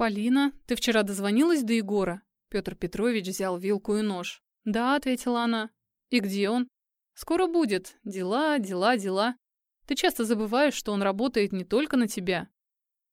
«Полина, ты вчера дозвонилась до Егора?» Петр Петрович взял вилку и нож. «Да», — ответила она. «И где он?» «Скоро будет. Дела, дела, дела. Ты часто забываешь, что он работает не только на тебя.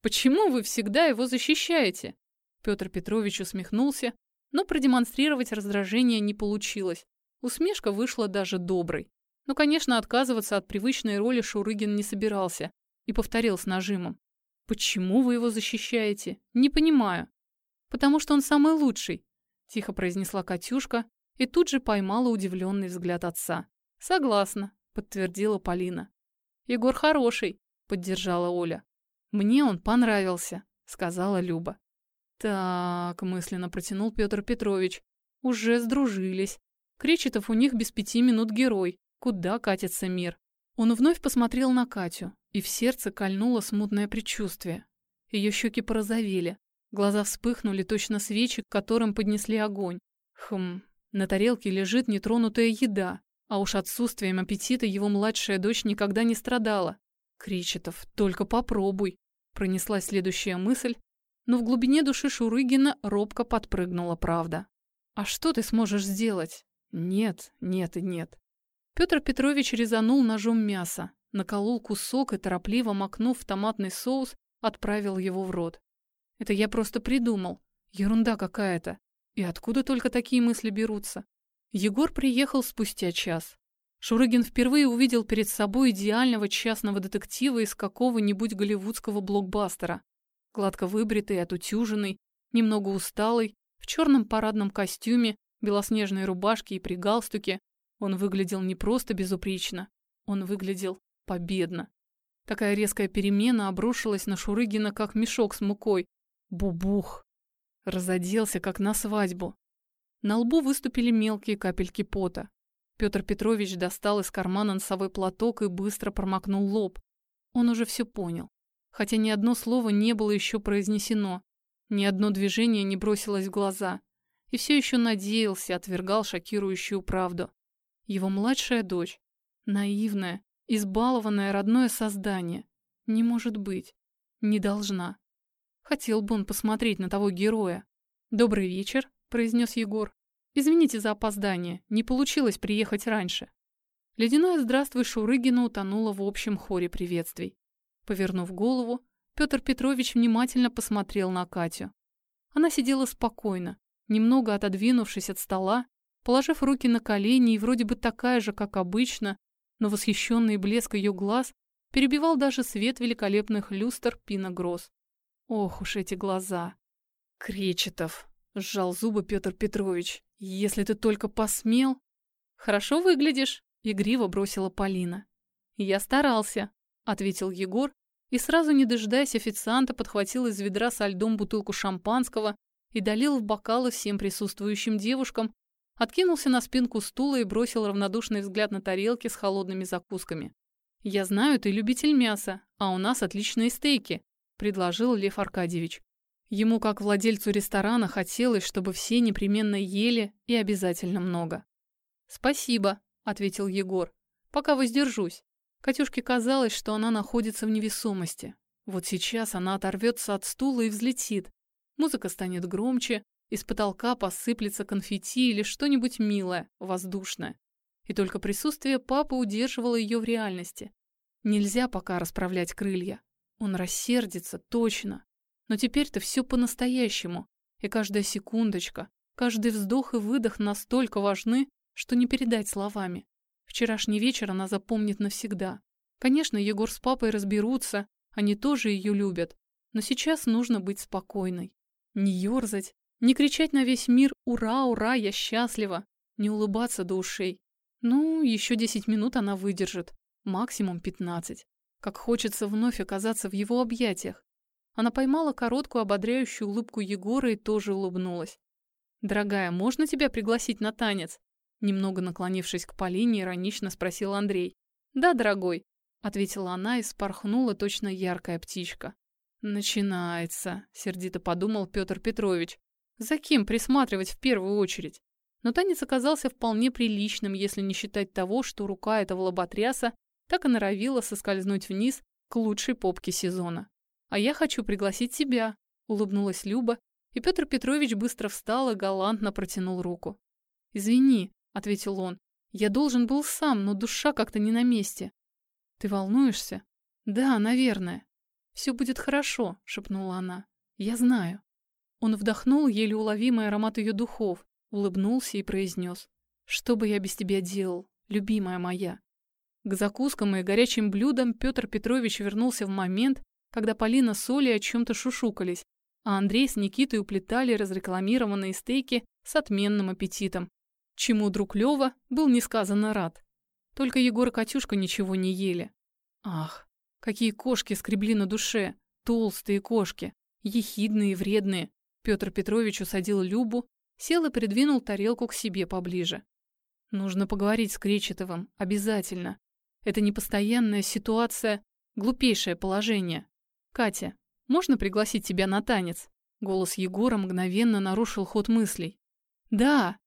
Почему вы всегда его защищаете?» Петр Петрович усмехнулся, но продемонстрировать раздражение не получилось. Усмешка вышла даже доброй. Но, конечно, отказываться от привычной роли Шурыгин не собирался и повторил с нажимом. «Почему вы его защищаете? Не понимаю». «Потому что он самый лучший», — тихо произнесла Катюшка и тут же поймала удивленный взгляд отца. «Согласна», — подтвердила Полина. «Егор хороший», — поддержала Оля. «Мне он понравился», — сказала Люба. «Так», — мысленно протянул Петр Петрович. «Уже сдружились. Кречетов у них без пяти минут герой. Куда катится мир?» Он вновь посмотрел на Катю, и в сердце кольнуло смутное предчувствие. Ее щеки порозовели, глаза вспыхнули точно свечи, к которым поднесли огонь. Хм, на тарелке лежит нетронутая еда, а уж отсутствием аппетита его младшая дочь никогда не страдала. Кречетов, только попробуй. Пронеслась следующая мысль, но в глубине души Шурыгина робко подпрыгнула правда. «А что ты сможешь сделать?» «Нет, нет и нет». Петр Петрович резанул ножом мясо, наколол кусок и, торопливо макнув в томатный соус, отправил его в рот. «Это я просто придумал. Ерунда какая-то. И откуда только такие мысли берутся?» Егор приехал спустя час. Шурыгин впервые увидел перед собой идеального частного детектива из какого-нибудь голливудского блокбастера гладко выбритый, отутюженный, немного усталый, в черном парадном костюме, белоснежной рубашке и при галстуке. Он выглядел не просто безупречно, он выглядел победно. Такая резкая перемена обрушилась на Шурыгина, как мешок с мукой. Бубух! Разоделся, как на свадьбу. На лбу выступили мелкие капельки пота. Петр Петрович достал из кармана носовой платок и быстро промокнул лоб. Он уже все понял хотя ни одно слово не было еще произнесено, ни одно движение не бросилось в глаза, и все еще надеялся, отвергал шокирующую правду. Его младшая дочь, наивная, избалованное родное создание, не может быть, не должна. Хотел бы он посмотреть на того героя. «Добрый вечер», — произнес Егор. «Извините за опоздание, не получилось приехать раньше». Ледяное «Здравствуй, Шурыгина» утонуло в общем хоре приветствий. Повернув голову, Петр Петрович внимательно посмотрел на Катю. Она сидела спокойно, немного отодвинувшись от стола, положив руки на колени и вроде бы такая же, как обычно, но восхищенный блеск ее глаз перебивал даже свет великолепных люстр Пина Гросс. Ох уж эти глаза! Кречетов! Сжал зубы Петр Петрович. Если ты только посмел... Хорошо выглядишь, игриво бросила Полина. Я старался, ответил Егор и сразу не дожидаясь официанта подхватил из ведра со льдом бутылку шампанского и долил в бокалы всем присутствующим девушкам, откинулся на спинку стула и бросил равнодушный взгляд на тарелки с холодными закусками. «Я знаю, ты любитель мяса, а у нас отличные стейки», – предложил Лев Аркадьевич. Ему, как владельцу ресторана, хотелось, чтобы все непременно ели и обязательно много. «Спасибо», – ответил Егор. «Пока воздержусь. Катюшке казалось, что она находится в невесомости. Вот сейчас она оторвется от стула и взлетит. Музыка станет громче, из потолка посыплется конфетти или что-нибудь милое, воздушное. И только присутствие папы удерживало ее в реальности. Нельзя пока расправлять крылья. Он рассердится, точно. Но теперь-то все по-настоящему. И каждая секундочка, каждый вздох и выдох настолько важны, что не передать словами. Вчерашний вечер она запомнит навсегда. Конечно, Егор с папой разберутся, они тоже ее любят. Но сейчас нужно быть спокойной. Не ерзать, не кричать на весь мир «Ура, ура, я счастлива!», не улыбаться до ушей. Ну, еще десять минут она выдержит, максимум пятнадцать. Как хочется вновь оказаться в его объятиях. Она поймала короткую ободряющую улыбку Егора и тоже улыбнулась. «Дорогая, можно тебя пригласить на танец?» Немного наклонившись к Полине, иронично спросил Андрей. «Да, дорогой», — ответила она и спорхнула точно яркая птичка. «Начинается», — сердито подумал Петр Петрович. «За кем присматривать в первую очередь?» Но танец оказался вполне приличным, если не считать того, что рука этого лоботряса так и норовила соскользнуть вниз к лучшей попке сезона. «А я хочу пригласить тебя», улыбнулась Люба, и Петр Петрович быстро встал и галантно протянул руку. «Извини», — ответил он, — «я должен был сам, но душа как-то не на месте». «Ты волнуешься?» «Да, наверное». «Все будет хорошо», — шепнула она. «Я знаю». Он вдохнул еле уловимый аромат ее духов, улыбнулся и произнес. «Что бы я без тебя делал, любимая моя?» К закускам и горячим блюдам Петр Петрович вернулся в момент, когда Полина с Олей о чем-то шушукались, а Андрей с Никитой уплетали разрекламированные стейки с отменным аппетитом, чему друг Лёва был несказанно рад. Только Егор и Катюшка ничего не ели. Ах, какие кошки скребли на душе, толстые кошки, ехидные и вредные. Петр Петрович усадил Любу, сел и придвинул тарелку к себе поближе. Нужно поговорить с Кречетовым, обязательно. Это непостоянная ситуация, глупейшее положение. Катя, можно пригласить тебя на танец? Голос Егора мгновенно нарушил ход мыслей. Да.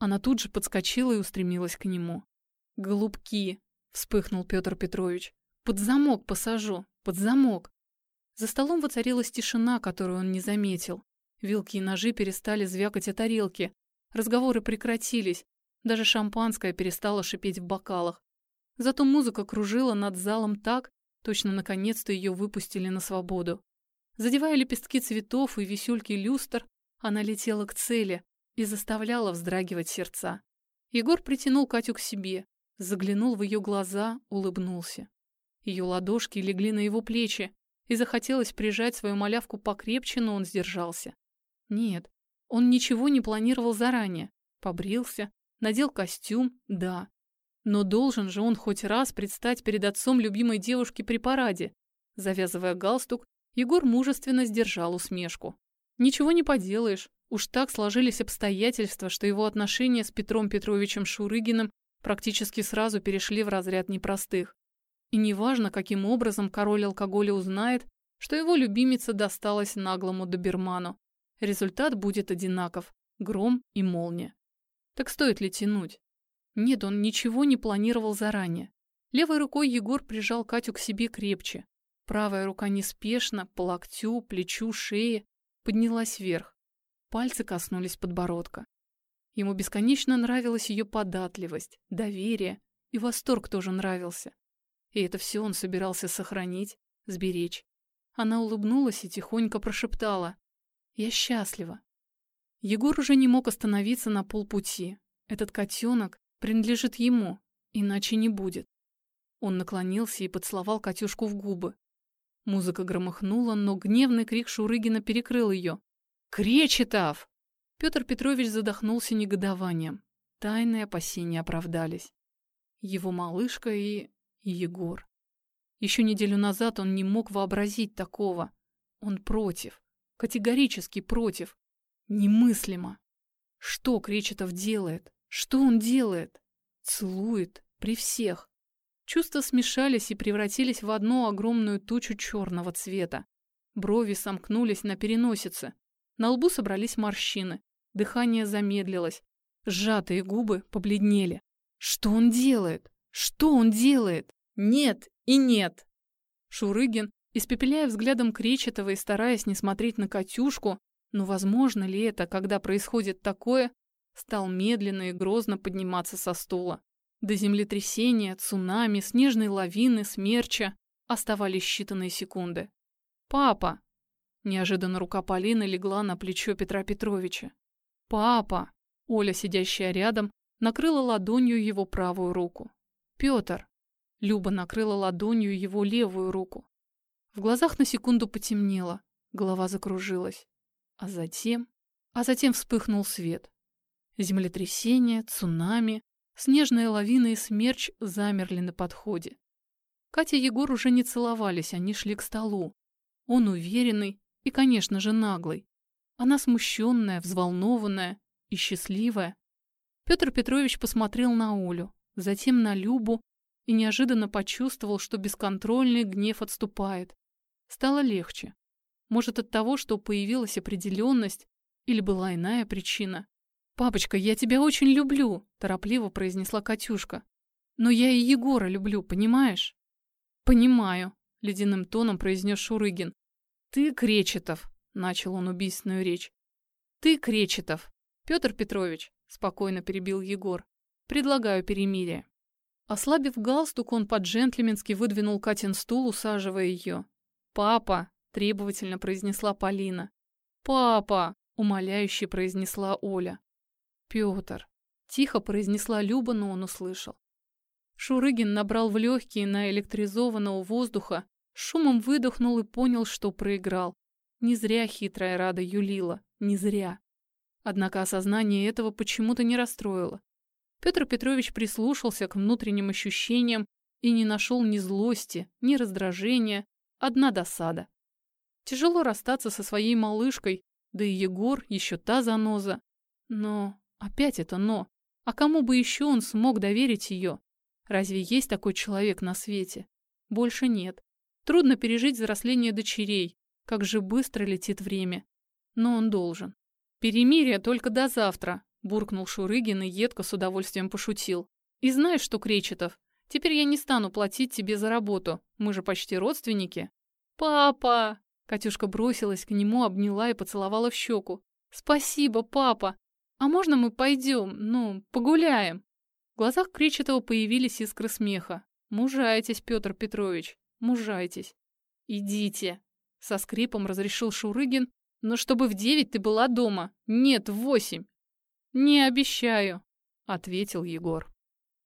Она тут же подскочила и устремилась к нему. Голубки, вспыхнул Петр Петрович. Под замок посажу, под замок. За столом воцарилась тишина, которую он не заметил. Вилки и ножи перестали звякать о тарелки. Разговоры прекратились. Даже шампанское перестало шипеть в бокалах. Зато музыка кружила над залом так, точно наконец-то ее выпустили на свободу. Задевая лепестки цветов и висюльки люстр, она летела к цели и заставляла вздрагивать сердца. Егор притянул Катю к себе, заглянул в ее глаза, улыбнулся. Ее ладошки легли на его плечи, и захотелось прижать свою малявку покрепче, но он сдержался. Нет, он ничего не планировал заранее. Побрился, надел костюм, да, но должен же он хоть раз предстать перед отцом любимой девушки при параде. Завязывая галстук, Егор мужественно сдержал усмешку. Ничего не поделаешь. Уж так сложились обстоятельства, что его отношения с Петром Петровичем Шурыгиным практически сразу перешли в разряд непростых. И неважно, каким образом король алкоголя узнает, что его любимица досталась наглому доберману. Результат будет одинаков – гром и молния. Так стоит ли тянуть? Нет, он ничего не планировал заранее. Левой рукой Егор прижал Катю к себе крепче. Правая рука неспешно, по локтю, плечу, шее, поднялась вверх. Пальцы коснулись подбородка. Ему бесконечно нравилась ее податливость, доверие, и восторг тоже нравился. И это все он собирался сохранить, сберечь. Она улыбнулась и тихонько прошептала «Я счастлива». Егор уже не мог остановиться на полпути. Этот котенок, принадлежит ему, иначе не будет. Он наклонился и поцеловал Катюшку в губы. Музыка громыхнула, но гневный крик Шурыгина перекрыл ее. «Кречетов!» Петр Петрович задохнулся негодованием. Тайные опасения оправдались. Его малышка и... и Егор. Еще неделю назад он не мог вообразить такого. Он против. Категорически против. Немыслимо. Что Кречетов делает? Что он делает? Целует. При всех. Чувства смешались и превратились в одну огромную тучу черного цвета. Брови сомкнулись на переносице. На лбу собрались морщины. Дыхание замедлилось. Сжатые губы побледнели. Что он делает? Что он делает? Нет и нет. Шурыгин, испепеляя взглядом Кречетова и стараясь не смотреть на Катюшку, но возможно ли это, когда происходит такое, стал медленно и грозно подниматься со стула. До землетрясения, цунами, снежной лавины, смерча оставались считанные секунды. «Папа!» Неожиданно рука Полины легла на плечо Петра Петровича. «Папа!» Оля, сидящая рядом, накрыла ладонью его правую руку. «Петр!» Люба накрыла ладонью его левую руку. В глазах на секунду потемнело, голова закружилась. А затем... А затем вспыхнул свет. Землетрясение, цунами, снежная лавина и смерч замерли на подходе. Катя и Егор уже не целовались, они шли к столу. Он уверенный и, конечно же, наглый. Она смущенная, взволнованная и счастливая. Петр Петрович посмотрел на Олю, затем на Любу и неожиданно почувствовал, что бесконтрольный гнев отступает. Стало легче. Может, от того, что появилась определенность или была иная причина. «Папочка, я тебя очень люблю», – торопливо произнесла Катюшка. «Но я и Егора люблю, понимаешь?» «Понимаю», – ледяным тоном произнес Шурыгин. «Ты Кречетов», – начал он убийственную речь. Ты, Кречетов. Петр Петрович, спокойно перебил Егор. Предлагаю перемирие. Ослабив галстук, он по-джентльменски выдвинул Катин стул, усаживая ее. «Папа!» – требовательно произнесла Полина. «Папа!» – умоляюще произнесла Оля. «Петр!» – тихо произнесла Люба, но он услышал. Шурыгин набрал в легкие наэлектризованного воздуха, шумом выдохнул и понял, что проиграл. Не зря хитрая Рада юлила, не зря. Однако осознание этого почему-то не расстроило. Петр Петрович прислушался к внутренним ощущениям и не нашел ни злости, ни раздражения, одна досада. Тяжело расстаться со своей малышкой, да и Егор еще та заноза. Но, опять это но. А кому бы еще он смог доверить ее? Разве есть такой человек на свете? Больше нет. Трудно пережить взросление дочерей, как же быстро летит время. Но он должен. Перемирие только до завтра, буркнул Шурыгин и едко с удовольствием пошутил. И знаешь что, Кречетов, теперь я не стану платить тебе за работу. Мы же почти родственники. Папа! Катюшка бросилась к нему, обняла и поцеловала в щеку. Спасибо, папа. А можно мы пойдем, ну, погуляем? В глазах Кречетова появились искры смеха. Мужайтесь, Петр Петрович, мужайтесь. Идите. Со скрипом разрешил Шурыгин, но чтобы в девять ты была дома. Нет, в восемь. «Не обещаю», — ответил Егор.